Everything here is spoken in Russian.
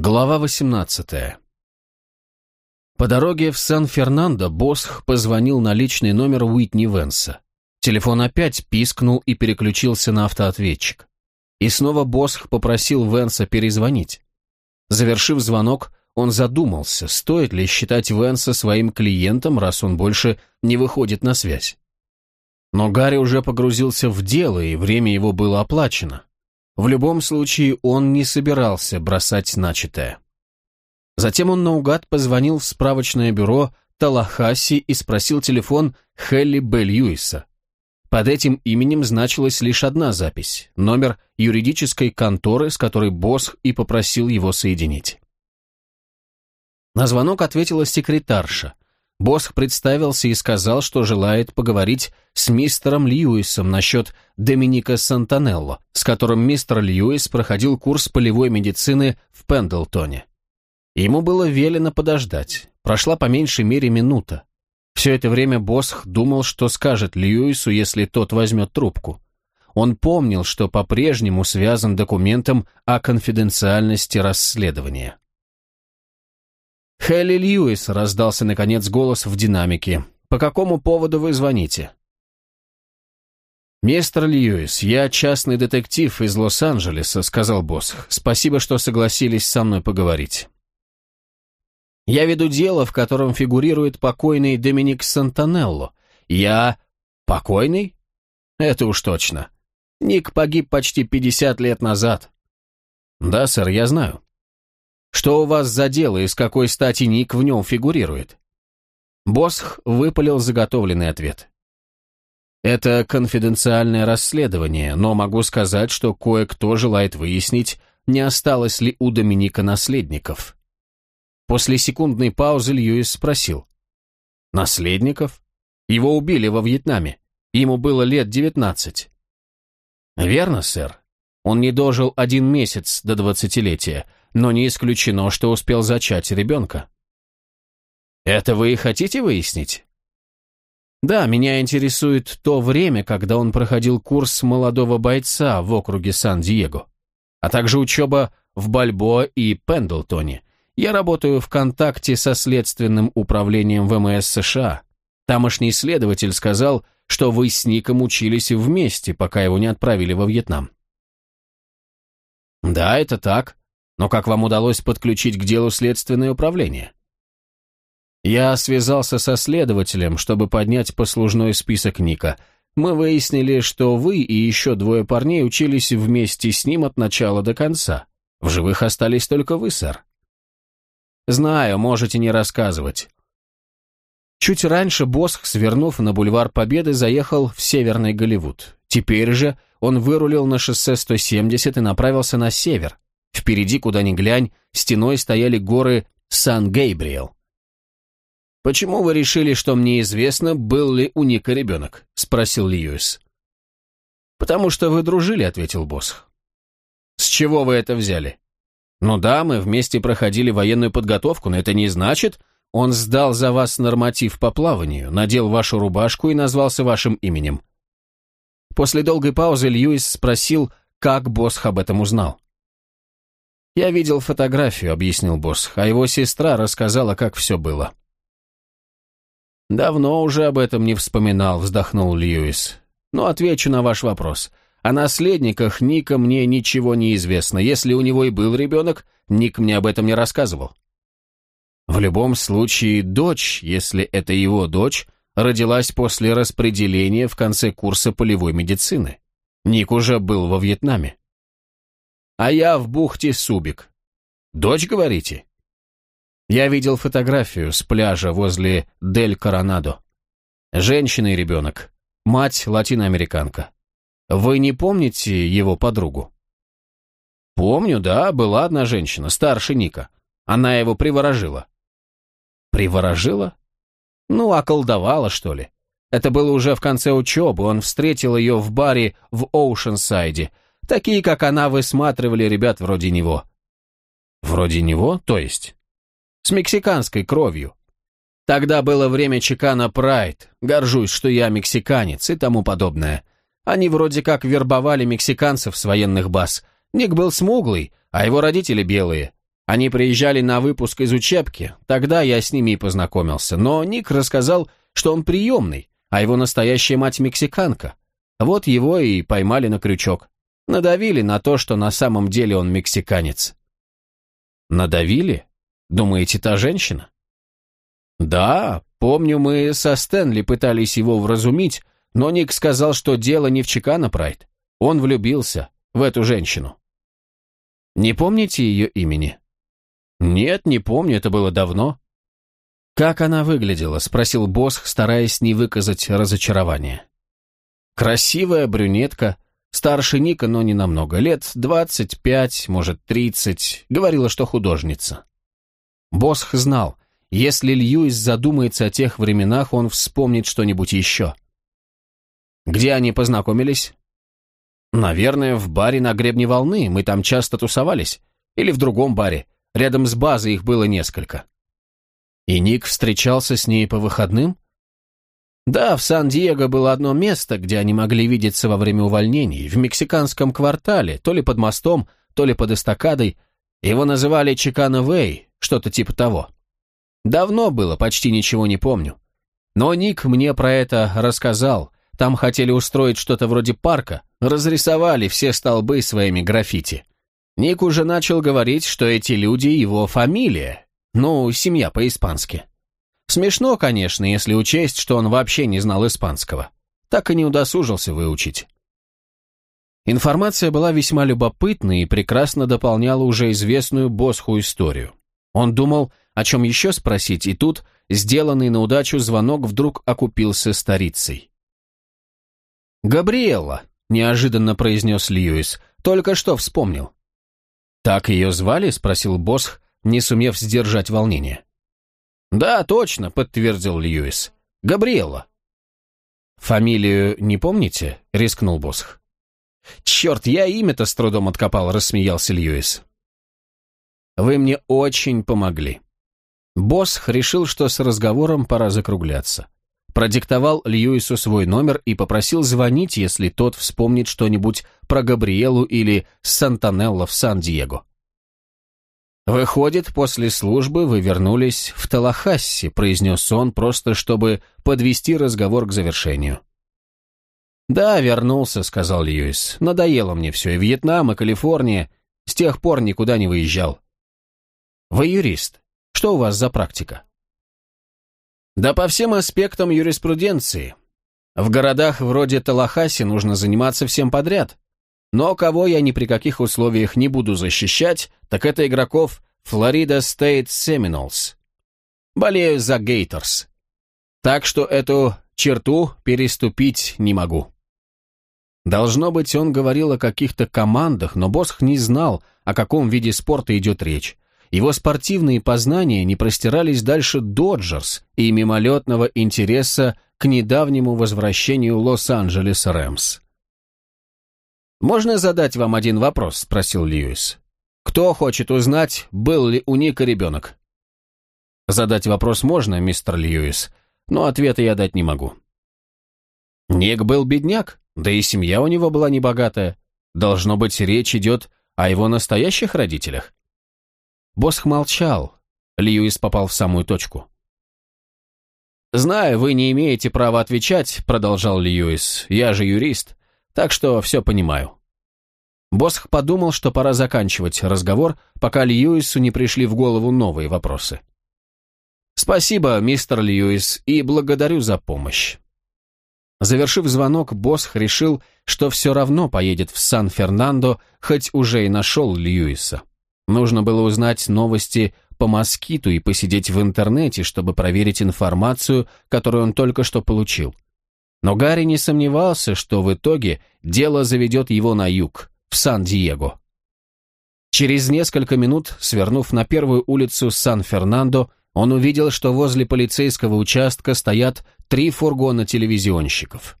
Глава 18 По дороге в Сан-Фернандо Босх позвонил на личный номер Уитни Венса. Телефон опять пискнул и переключился на автоответчик. И снова Босх попросил Венса перезвонить. Завершив звонок, он задумался, стоит ли считать Венса своим клиентом, раз он больше не выходит на связь. Но Гарри уже погрузился в дело, и время его было оплачено. В любом случае, он не собирался бросать начатое. Затем он наугад позвонил в справочное бюро Талахаси и спросил телефон Хелли Б. Льюиса. Под этим именем значилась лишь одна запись – номер юридической конторы, с которой Босх и попросил его соединить. На звонок ответила секретарша – Босх представился и сказал, что желает поговорить с мистером Льюисом насчет Доминика Сантанелло, с которым мистер Льюис проходил курс полевой медицины в Пендлтоне. Ему было велено подождать. Прошла по меньшей мере минута. Все это время Босх думал, что скажет Льюису, если тот возьмет трубку. Он помнил, что по-прежнему связан документом о конфиденциальности расследования. «Хелли Льюис», — раздался, наконец, голос в динамике. «По какому поводу вы звоните?» «Мистер Льюис, я частный детектив из Лос-Анджелеса», — сказал босс. «Спасибо, что согласились со мной поговорить». «Я веду дело, в котором фигурирует покойный Доминик Сантанелло. Я... покойный? Это уж точно. Ник погиб почти 50 лет назад». «Да, сэр, я знаю». Что у вас за дело и с какой стати ник в нем фигурирует?» Босх выпалил заготовленный ответ. «Это конфиденциальное расследование, но могу сказать, что кое-кто желает выяснить, не осталось ли у Доминика наследников». После секундной паузы Льюис спросил. «Наследников? Его убили во Вьетнаме. Ему было лет девятнадцать». «Верно, сэр. Он не дожил один месяц до двадцатилетия, но не исключено, что успел зачать ребенка. Это вы и хотите выяснить? Да, меня интересует то время, когда он проходил курс молодого бойца в округе Сан-Диего, а также учеба в Бальбоа и Пендлтоне. Я работаю в контакте со следственным управлением ВМС США. Тамошний следователь сказал, что вы с Ником учились вместе, пока его не отправили во Вьетнам. Да, это так. Но как вам удалось подключить к делу следственное управление? Я связался со следователем, чтобы поднять послужной список Ника. Мы выяснили, что вы и еще двое парней учились вместе с ним от начала до конца. В живых остались только вы, сэр. Знаю, можете не рассказывать. Чуть раньше Босх, свернув на бульвар Победы, заехал в Северный Голливуд. Теперь же он вырулил на шоссе 170 и направился на север, Впереди, куда ни глянь, стеной стояли горы Сан-Гейбриэл. «Почему вы решили, что мне известно, был ли у Ника ребенок?» — спросил Льюис. «Потому что вы дружили», — ответил Босх. «С чего вы это взяли?» «Ну да, мы вместе проходили военную подготовку, но это не значит...» Он сдал за вас норматив по плаванию, надел вашу рубашку и назвался вашим именем. После долгой паузы Льюис спросил, как Босх об этом узнал. «Я видел фотографию», — объяснил босс, а его сестра рассказала, как все было. «Давно уже об этом не вспоминал», — вздохнул Льюис. «Но отвечу на ваш вопрос. О наследниках Ника мне ничего не известно. Если у него и был ребенок, Ник мне об этом не рассказывал». В любом случае, дочь, если это его дочь, родилась после распределения в конце курса полевой медицины. Ник уже был во Вьетнаме а я в бухте Субик. Дочь, говорите? Я видел фотографию с пляжа возле Дель Коронадо. Женщина и ребенок. Мать латиноамериканка. Вы не помните его подругу? Помню, да, была одна женщина, старше Ника. Она его приворожила. Приворожила? Ну, околдовала, что ли. Это было уже в конце учебы, он встретил ее в баре в Оушенсайде, Такие, как она, высматривали ребят вроде него. Вроде него, то есть? С мексиканской кровью. Тогда было время Чикана Прайд, горжусь, что я мексиканец и тому подобное. Они вроде как вербовали мексиканцев с военных баз. Ник был смуглый, а его родители белые. Они приезжали на выпуск из учебки, тогда я с ними и познакомился, но Ник рассказал, что он приемный, а его настоящая мать мексиканка. Вот его и поймали на крючок. Надавили на то, что на самом деле он мексиканец. Надавили? Думаете, та женщина? Да, помню, мы со Стэнли пытались его вразумить, но Ник сказал, что дело не в Чикано Прайд. Он влюбился в эту женщину. Не помните ее имени? Нет, не помню, это было давно. Как она выглядела? Спросил Босх, стараясь не выказать разочарования. Красивая брюнетка, старше Ника, но не намного, лет двадцать пять, может, тридцать, говорила, что художница. Босх знал, если Льюис задумается о тех временах, он вспомнит что-нибудь еще. Где они познакомились? Наверное, в баре на гребне волны, мы там часто тусовались. Или в другом баре, рядом с базой их было несколько. И Ник встречался с ней по выходным? Да, в Сан-Диего было одно место, где они могли видеться во время увольнений, в мексиканском квартале, то ли под мостом, то ли под эстакадой. Его называли Чикано Вэй, что-то типа того. Давно было, почти ничего не помню. Но Ник мне про это рассказал. Там хотели устроить что-то вроде парка, разрисовали все столбы своими граффити. Ник уже начал говорить, что эти люди его фамилия, ну, семья по-испански. Смешно, конечно, если учесть, что он вообще не знал испанского. Так и не удосужился выучить. Информация была весьма любопытной и прекрасно дополняла уже известную Босху историю. Он думал, о чем еще спросить, и тут, сделанный на удачу звонок вдруг окупился старицей. «Габриэлла», — неожиданно произнес Льюис, — «только что вспомнил». «Так ее звали?» — спросил Босх, не сумев сдержать волнение. «Да, точно», — подтвердил Льюис. «Габриэлла». «Фамилию не помните?» — рискнул Босх. «Черт, я имя-то с трудом откопал», — рассмеялся Льюис. «Вы мне очень помогли». Босх решил, что с разговором пора закругляться. Продиктовал Льюису свой номер и попросил звонить, если тот вспомнит что-нибудь про Габриэлу или Сантанелло в Сан-Диего. «Выходит, после службы вы вернулись в Талахасси», произнес он, просто чтобы подвести разговор к завершению. «Да, вернулся», — сказал Льюис. «Надоело мне все, и Вьетнам, и Калифорния. С тех пор никуда не выезжал». «Вы юрист. Что у вас за практика?» «Да по всем аспектам юриспруденции. В городах вроде Талахаси нужно заниматься всем подряд. Но кого я ни при каких условиях не буду защищать, так это игроков Флорида Стейт Семинолс. Болею за Гейтерс. Так что эту черту переступить не могу. Должно быть, он говорил о каких-то командах, но Босх не знал, о каком виде спорта идет речь. Его спортивные познания не простирались дальше Доджерс и мимолетного интереса к недавнему возвращению Лос-Анджелес Рэмс. «Можно задать вам один вопрос?» – спросил Льюис. «Кто хочет узнать, был ли у Ника ребенок?» Задать вопрос можно, мистер Льюис, но ответа я дать не могу. Ник был бедняк, да и семья у него была небогатая. Должно быть, речь идет о его настоящих родителях. Босх молчал. Льюис попал в самую точку. «Знаю, вы не имеете права отвечать», — продолжал Льюис. «Я же юрист. Так что все понимаю. Босх подумал, что пора заканчивать разговор, пока Льюису не пришли в голову новые вопросы. «Спасибо, мистер Льюис, и благодарю за помощь». Завершив звонок, Босх решил, что все равно поедет в Сан-Фернандо, хоть уже и нашел Льюиса. Нужно было узнать новости по москиту и посидеть в интернете, чтобы проверить информацию, которую он только что получил. Но Гарри не сомневался, что в итоге дело заведет его на юг, в Сан-Диего. Через несколько минут, свернув на первую улицу Сан-Фернандо, он увидел, что возле полицейского участка стоят три фургона телевизионщиков.